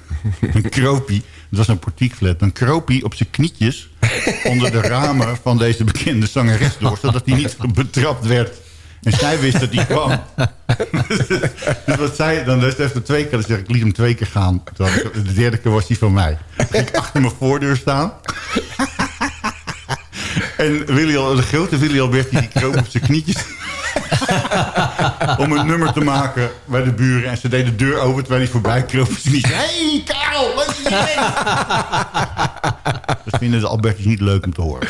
een kroopie. Het was een portiekflat. Dan kroop hij op zijn knietjes onder de ramen van deze bekende zangeres door... zodat hij niet betrapt werd. En zij wist dat hij kwam. dus wat zij dan dus heeft er twee keer gezegd, ik liet hem twee keer gaan. Ik- de derde keer was hij van mij. Toen ging ik achter mijn voordeur staan. en Willy, Al- de grote Willy Alberti die kroop op zijn knietjes. om een nummer te maken bij de buren. En ze deed de deur open terwijl hij voorbij kroop. Ze niet hey Karel, wat is je Dat vinden de Albertjes niet leuk om te horen.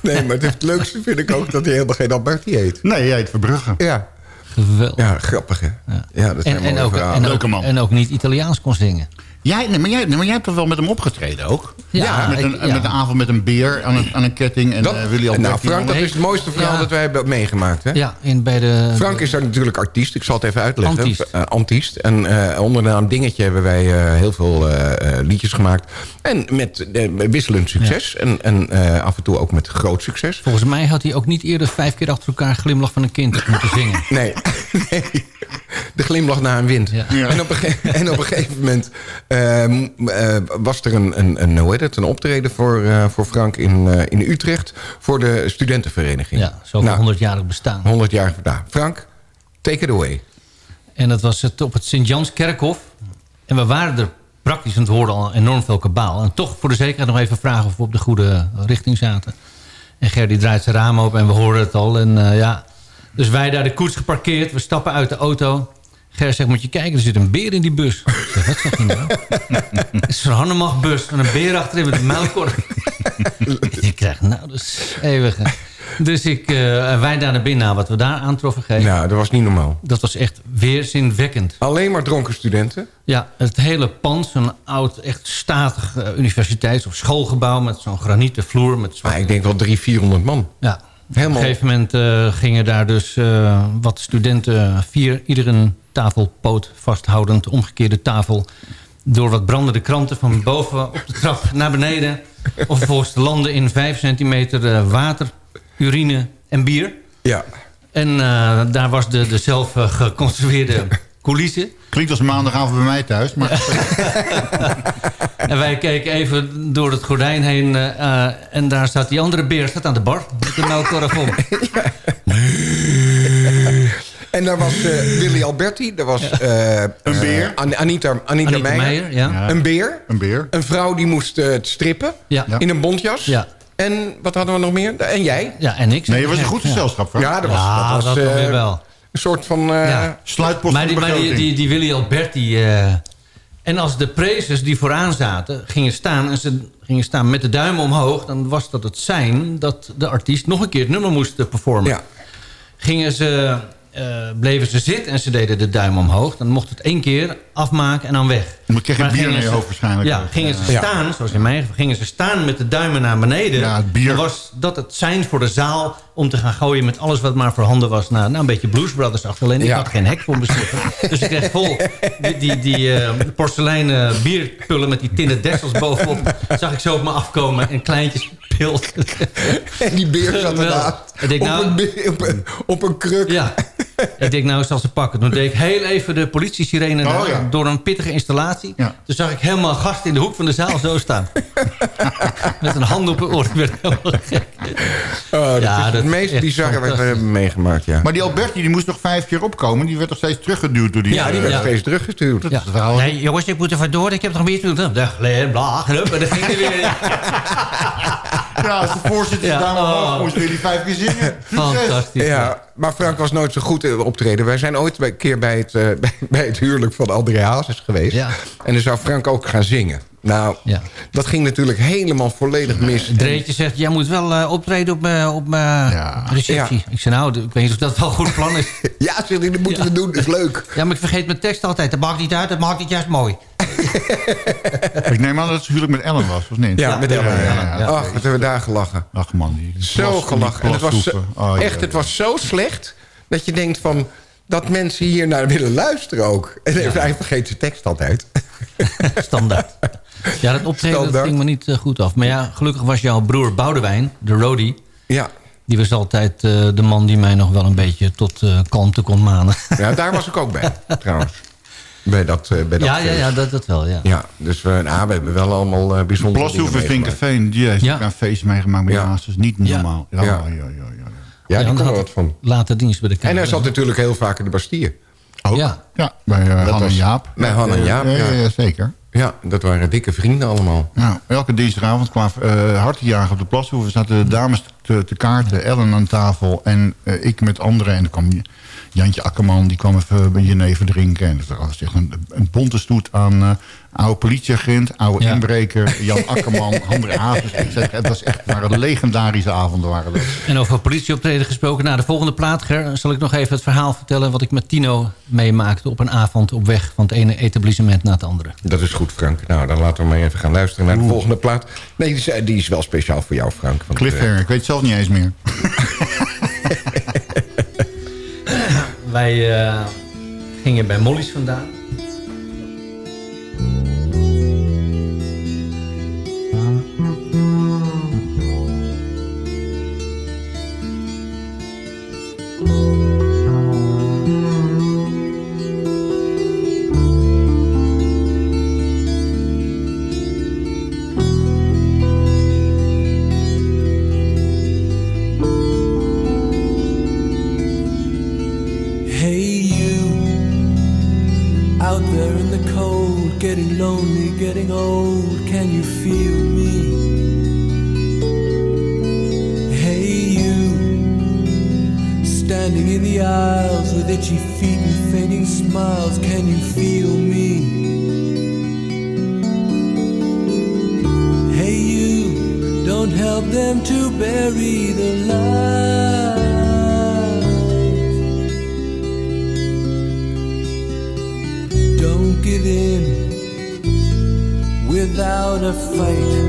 Nee, maar het leukste vind ik ook dat hij helemaal geen Alberti heet. Nee, jij heet Verbrugge. Ja, Geweldig. ja grappig hè. Ja, dat zijn En, en, ook, en, ook, man. en ook niet Italiaans kon zingen. Jij, nee, maar jij, nee, maar jij hebt toch wel met hem opgetreden ook? Ja, met, een, ik- ja. met een avond met een beer aan een, aan een ketting. En Dat, eh, Willy nou, Frank, dat is het mooiste verhaal Ja. dat wij hebben meegemaakt. Hè? Ja, in, bij de... Frank is daar natuurlijk artiest. Ik zal het even uitleggen. Antiest. Eh, antiest. En eh, onder de naam Dingetje hebben wij eh, heel veel eh, eh, liedjes gemaakt. En met wisselend succes. En, en eh, af en toe ook met groot succes. Volgens mij had hij ook niet eerder vijf keer achter elkaar glimlach van een kind moeten zingen. Nee, nee. De glimlach na een wind. Ja. Ja. En, op een en op een gegeven moment ehm, eh, was er een, een, een, hoe heet het, een optreden voor, eh, voor Frank in, eh, in Utrecht... voor de studentenvereniging. Ja, zoveel Nou, honderdjarig bestaan. 100 jaar. Frank, take it away. En dat was het op het Sint-Janskerkhof. En we waren er praktisch, en het hoorde al enorm veel kabaal. En toch voor de zekerheid nog even vragen of we op de goede richting zaten. En Gerdy draait zijn raam open en we hoorden het al. En ja, dus wij daar de koets geparkeerd. We stappen uit de auto. Ger zegt, moet je kijken, er zit een beer in die bus. Ik zeg, wat zeg je nou? Het is een Hannemag-bus met een beer achterin met een muilkorf. ik krijg, nou, dat is eeuwig. Dus ik, eh, wij daar naar binnen, wat we daar aantroffen geven. Nou, dat was niet normaal. Dat was echt weerzinwekkend. Alleen maar dronken studenten. Ja, het hele pand, zo'n oud, echt statig eh, universiteits- of schoolgebouw... met zo'n granieten vloer. Met Maar zwarte... ik denk wel 300, 400 man. ja. Helemaal. Op een gegeven moment eh, gingen daar dus eh, wat studenten... vier, ieder een tafelpoot vasthoudend, omgekeerde tafel... door wat brandende kranten van boven op de trap naar beneden... om vervolgens te landen in vijf centimeter eh, water, urine en bier... Ja. En eh, daar was de, de zelf geconstrueerde coulisse. Klinkt als maandagavond bij mij thuis. Maar En wij keken even door het gordijn heen. eh, en daar staat die andere beer staat aan de bar. Met de melkkorf om. En daar was eh, Willy Alberti. Daar was eh, Een beer. An- Anita, Anita, Anita Meijer. Meijer, ja. Ja. Een beer. Een beer. Een vrouw die moest eh, strippen. Ja. In een bontjas. Ja. En wat hadden we nog meer? En jij? Ja, en niks. Nee, je was een goed gezelschap. Ja, dat was, Ja, dat was dat eh, wel. een soort van... eh, Ja. Sluitpost Maar die, maar die, die, die Willy Alberti... eh, en als de prezes die vooraan zaten gingen staan... en ze gingen staan met de duim omhoog... dan was dat het zijn dat de artiest nog een keer het nummer moest eh, performen. Ja. Gingen ze, eh, bleven ze zitten en ze deden de duim omhoog... dan mocht het één keer afmaken en dan weg. Dan krijg je bier in je hoofd waarschijnlijk. Ja, gingen ze staan, zoals in mijn geval... gingen ze staan met de duimen naar beneden... Ja, het bier. dan was dat het zijn voor de zaal... om te gaan gooien met alles wat maar voorhanden was... naar nou, een beetje Blues Brothers achter. Alleen ik Ja. had geen hek voor me zitten. Dus ik kreeg vol die, die, die eh, porseleinen bierpullen... met die tinnen deksels bovenop. Zag ik zo op me afkomen en kleintjes pil. En die beer zat ernaast. Ik denk, op, nou- een, op, een, op een kruk. Ja. Ik denk, nou zal ze pakken. Toen deed ik heel even de politie-sirene Oh, ja. door een pittige installatie. Ja. Toen zag ik helemaal gast in de hoek van de zaal zo staan. Met een hand op het oor. Ik werd helemaal gek. Oh, dat Ja, dat het meest bizarre wat we hebben meegemaakt, ja. Maar die Alberti die moest nog vijf keer opkomen. Die werd nog steeds teruggeduwd door die... ja, die werd Ja. steeds teruggestuurd. Nee, jongens, ik moet er vandoor. Ik heb nog meer te doen. Dag, leen, bla, hup, en dan ging hij weer. Ja, als de voorzitter Ja. daar omhoog Oh. moest, weer die vijf keer zingen. Fantastisch. Ja, maar Frank was nooit zo goed in optreden. Wij zijn ooit een keer bij het, eh, bij, bij het huwelijk van André Hazes geweest. Ja. En dan zou Frank ook gaan zingen. Nou, Ja. dat ging natuurlijk helemaal volledig mis. Dreetje zegt, jij moet wel eh, optreden op mijn op mijn Ja. receptie. Ja. Ik zei, nou, ik weet niet of dat wel een goed plan is. Ja, zeg hij, dat moeten we doen, dat is leuk. Ja, maar ik vergeet mijn tekst altijd. Dat maakt niet uit, dat maakt het juist mooi. Ik neem aan dat het huwelijk met Ellen was, of niet? Ja, met ja, Ellen. ja, ja. Ach, wat hebben we daar gelachen. Ach man, die Zo plas- die gelachen. En het was zo-. Oh, ja, echt, het was zo slecht dat je denkt van... dat mensen hier naar willen luisteren ook. En hij vergeet zijn tekst altijd. Standaard. Ja, dat optreden dat ging me niet eh, goed af. Maar ja, gelukkig was jouw broer Boudewijn, de roadie... Ja, die was altijd eh, de man die mij nog wel een beetje tot eh, kalmte kon manen. ja daar was ik ook bij, trouwens. Bij dat, eh, bij dat Ja, ja, feest. ja dat, dat wel, ja. Ja, dus we, nou, we hebben wel allemaal eh dingen meegemaakt. Vinkerveen, die heeft Ja. ook een feest meegemaakt met Ja. ja. Hazes. Niet Ja. normaal. Ja, Ja. ja. Ja, ja, ja, er had wat van. Later dienst bij de En hij zat natuurlijk heel vaak in de Bastille. Ook? Ja. Ja, bij eh, Han en Jaap. bij Han en Jaap, ja. ja. ja, ja, zeker. Ja, dat waren dikke vrienden allemaal. Nou, elke dinsdagavond kwam uh, hartenjagen op de Plashoeven. zaten de dames te, te kaarten, Ellen aan tafel en eh, ik met anderen. En dan kwam Jantje Akkerman, die kwam even bij jenever drinken. En dat was echt een, een bonte stoet aan eh, oude politieagent, oude Ja. inbreker, Jan Akkerman, André zeg, Het was echt maar een legendarische avonden waren dat. En over politieoptreden gesproken. Na de volgende plaat, Ger, zal ik nog even het verhaal vertellen... wat ik met Tino meemaakte op een avond op weg... van het ene etablissement naar het andere. Dat is goed, Frank. Nou, dan laten we maar even gaan luisteren naar de volgende plaat. Nee, die is, die is wel speciaal voor jou, Frank. Want, Cliffhanger, ik weet het zelf niet eens meer. Wij uh, gingen bij Molly's vandaan. Lonely, getting old. Can you feel me? Hey, you, standing in the aisles with itchy feet and fainting smiles. Can you feel me? Hey, you, don't help them to bury the light. Fight.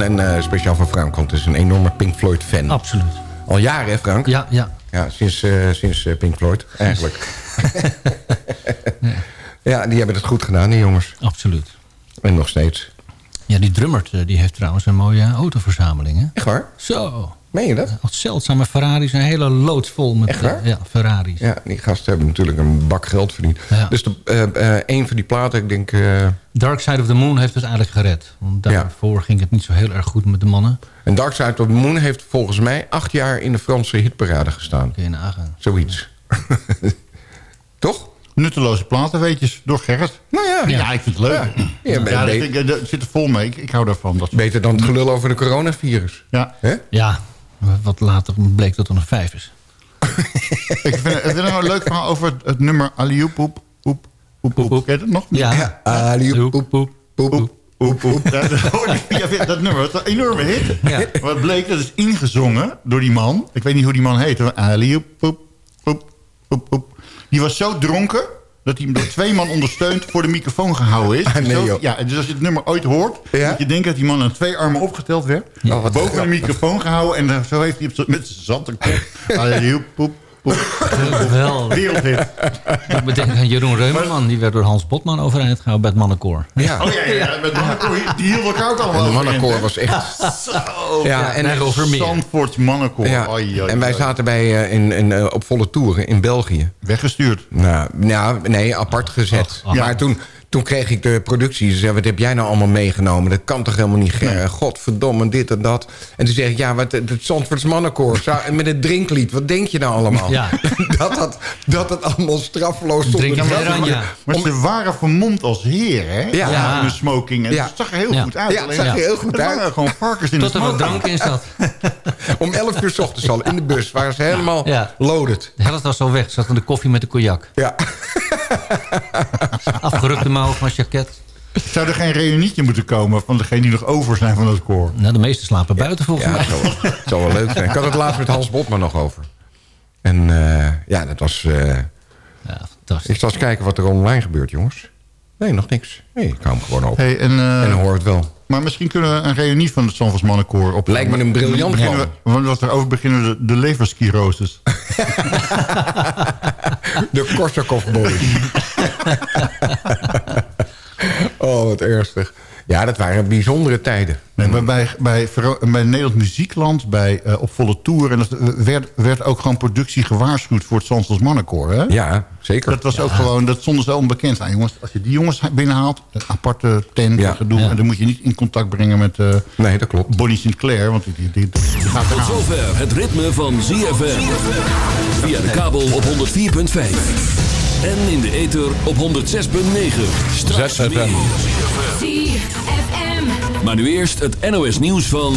En en eh, speciaal voor Frank, want het is een enorme Pink Floyd fan. Absoluut. Al jaren, hè Frank? Ja, ja. Ja, sinds, eh, sinds eh, Pink Floyd, eigenlijk. ja, die hebben het goed gedaan, die jongens. Absoluut. En nog steeds. Ja, die drummert die heeft trouwens een mooie autoverzameling. Hè? Echt waar? Zo. Meen je dat? Wat zeldzame Ferraris. Een hele loods vol met Echt waar? eh, ja, Ferraris. Ja, die gasten hebben natuurlijk een bak geld verdiend. Ja. Dus de, eh, eh, een van die platen, ik denk... eh, Dark Side of the Moon heeft het eigenlijk gered. Want daarvoor ging het niet zo heel erg goed met de mannen. en Dark Side of the Moon heeft volgens mij acht jaar in de Franse hitparade gestaan. Kun je nagaan. Zoiets. Toch? Nutteloze platenweetjes door Gerrit. Nou ja. Ja, ik vind het leuk. Ja. Ja, dat ik, dat zit er vol mee. Ik, ik hou daarvan. Dat Beter dan het gelul over de coronavirus. Ja. Hè? Ja, wat later bleek dat er nog vijf is. ik vind, het nou een leuk verhaal over het, het nummer Alioup, poep, poep, poep, poep. Ken je het nog? Ja. Alioup, poep, poep, poep, Poep, poep. Ja, dat, hoorde ik. Ja, vind- dat nummer, wat een enorme hit. Ja. Wat bleek, dat is ingezongen door die man. Ik weet niet hoe die man heet. Alioup, poep, poep, poep, poep. Die was zo dronken dat hij hem door twee man ondersteund voor de microfoon gehouden is. Ah, nee, ja, dus als je het nummer ooit hoort, Ja? moet je denken dat die man aan twee armen opgeteld werd. Oh, boven de microfoon gehouden en dan- zo heeft hij met zijn zatte kop. Geweldig. Wereldhit. Dat betekent aan Jeroen Reumerman. Die werd door Hans Botman overeind gehouden bij het mannenkoor. Ja. Oh ja, ja, met Mannenkoor, die hielden elkaar ook allemaal overeind, mannenkoor was echt... Zo. Ja, en meer. Zandvoorts mannenkoor. Ja. Oei, En wij zaten bij, eh, in, in, eh, op volle toeren in België. Weggestuurd. Nou, nou nee, apart gezet. Ach, ach. Maar toen, toen kreeg ik de productie. Ze zei, wat heb jij nou allemaal meegenomen? Dat kan toch helemaal niet? Godverdomme, dit en dat. En toen zeg ik, ja, wat, het Zandvoorts mannenkoor. zou- Met het drinklied, wat denk je nou allemaal? Ja. dat, dat, dat het allemaal straffeloos stond. Drink dansen. oranje. Maar ze waren vermomd als heer, hè? Ja. Ja. In een smoking. En Ja. het zag er heel Ja. goed uit. Ja, het zag er heel goed uit. waren gewoon varkens in Tot de er wat smoking. drank in zat. Om 11 uur s ochtends al in de bus waren ze helemaal Ja. loaded. De helft was al weg. Zat in de koffie met de cognac. Ja. Afgerukte mouw van jacket. Zou er geen reunietje moeten komen van degenen die nog over zijn van het koor? Nou, de meesten slapen buiten volgens Ja, mij. het zal, het zal wel leuk zijn. Ik had het laatst met Hans Botman nog over. En eh, ja, dat was... eh, Ja, fantastisch. ik zal eens kijken wat er online gebeurt, jongens. Nee, nog niks. Nee, ik hou hem gewoon op. Hey, en, eh, en dan hoor het wel. Maar misschien kunnen we een reunie van het Sanfors Mannenkoor op. Lijkt me een briljant we- Want wat erover beginnen we de, de leverskiroses. De Korsakoff Boys. oh, wat ernstig. Ja, dat waren bijzondere tijden. Nee, maar bij, bij, Nederland Muziekland, bij eh, Op Volle Tour... En dat, werd, werd ook gewoon productie gewaarschuwd voor het Sanfors Mannenkoor. Hè? Ja, zeker. Dat was ook gewoon, dat stonden ze onbekend aan. Jongens, als je die jongens binnenhaalt, een aparte tent, Ja. gedoe, Ja. en dan moet je niet in contact brengen met eh, Nee, dat klopt. Bonnie Sinclair, want die, die, die, die gaat Tot zover het ritme van ZFM. Via de kabel op 104.5. En in de ether op 106.9. Straks meer. ZFM. Maar nu eerst het NOS nieuws van...